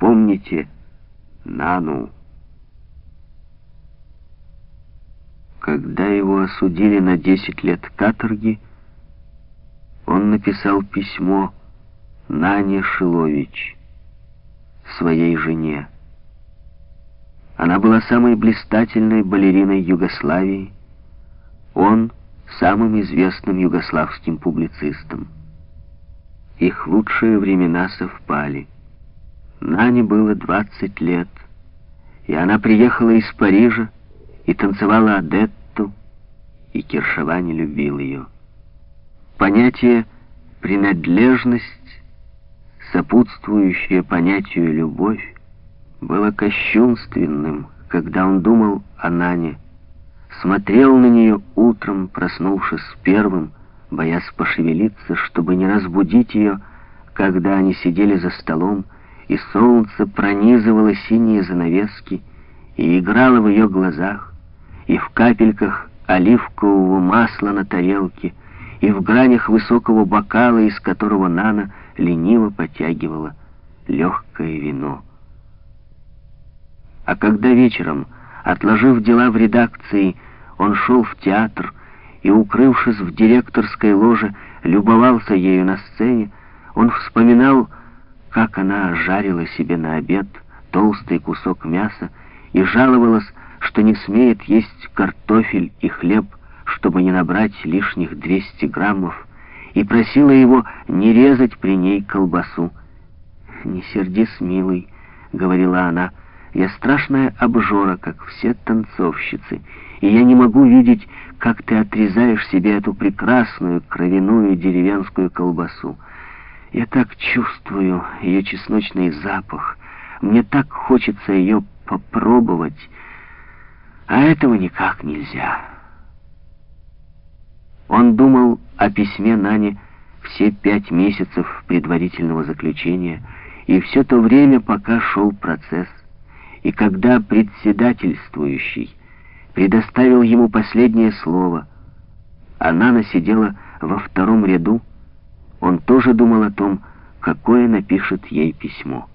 Помните Нану. Когда его осудили на 10 лет каторги, он написал письмо Нане Шилович, своей жене. Она была самой блистательной балериной Югославии, он — самым известным югославским публицистом. Их лучшие времена совпали. Нане было 20 лет, и она приехала из Парижа и танцевала Адетту, и Киршава не любил ее. Понятие «принадлежность», сопутствующее понятию «любовь», было кощунственным, когда он думал о Нане, смотрел на нее утром, проснувшись первым, боясь пошевелиться, чтобы не разбудить ее, когда они сидели за столом, и солнце пронизывало синие занавески и играло в ее глазах, и в капельках оливкового масла на тарелке, и в гранях высокого бокала, из которого Нана лениво потягивала легкое вино. А когда вечером, отложив дела в редакции, он шел в театр и, укрывшись в директорской ложе, любовался ею на сцене, он вспоминал, как она жарила себе на обед толстый кусок мяса и жаловалась, что не смеет есть картофель и хлеб, чтобы не набрать лишних 200 граммов, и просила его не резать при ней колбасу. «Не сердись, милый», — говорила она, — я страшная обжора, как все танцовщицы, и я не могу видеть, как ты отрезаешь себе эту прекрасную кровяную деревенскую колбасу. Я так чувствую ее чесночный запах, мне так хочется ее попробовать, а этого никак нельзя. Он думал о письме Нане все пять месяцев предварительного заключения и все то время, пока шел процесс, и когда председательствующий предоставил ему последнее слово, она насидела во втором ряду, он тоже думал о том, какое напишет ей письмо.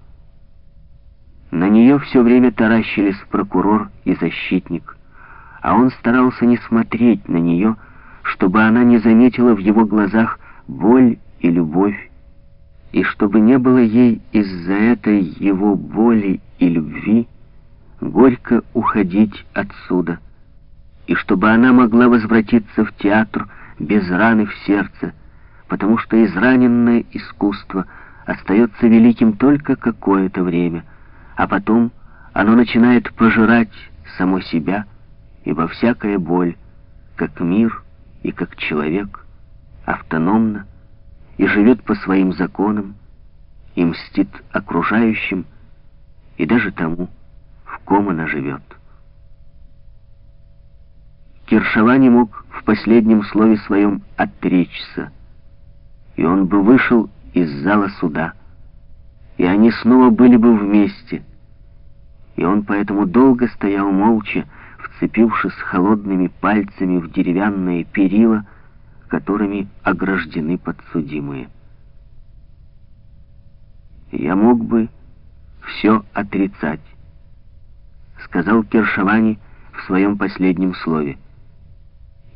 На нее все время таращились прокурор и защитник, а он старался не смотреть на нее, чтобы она не заметила в его глазах боль и любовь, и чтобы не было ей из-за этой его боли и любви горько уходить отсюда, и чтобы она могла возвратиться в театр без раны в сердце, потому что израненное искусство остается великим только какое-то время, а потом оно начинает пожирать само себя, ибо всякая боль, как мир и как человек, автономна и живет по своим законам, и мстит окружающим, и даже тому, в ком она живет. Киршова не мог в последнем слове своем отречься, и он бы вышел из зала суда, и они снова были бы вместе, и он поэтому долго стоял молча, вцепившись холодными пальцами в деревянные перила, которыми ограждены подсудимые. Я мог бы все отрицать, сказал Кершавани в своем последнем слове.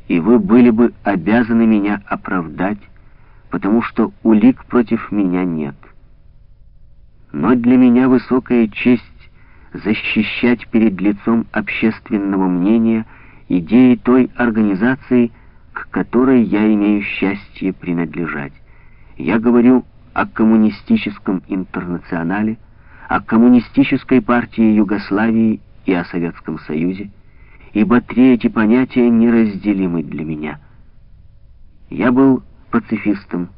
«И вы были бы обязаны меня оправдать, потому что улик против меня нет. Но для меня высокая честь защищать перед лицом общественного мнения идеи той организации, к которой я имею счастье принадлежать. Я говорю о коммунистическом интернационале, о коммунистической партии Югославии и о Советском Союзе, ибо три эти понятия неразделимы для меня. Я был пацифистом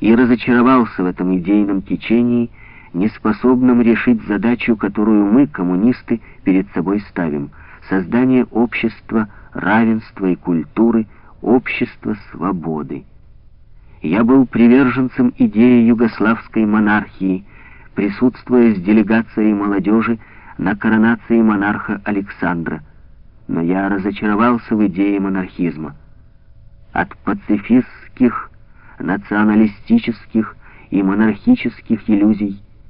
и разочаровался в этом идейном течении, неспособном решить задачу, которую мы, коммунисты, перед собой ставим — создание общества равенства и культуры, общества свободы. Я был приверженцем идеи югославской монархии, присутствуя с делегацией молодежи на коронации монарха Александра, но я разочаровался в идее монархизма. От пацифистских, националистических и монархических иллюзий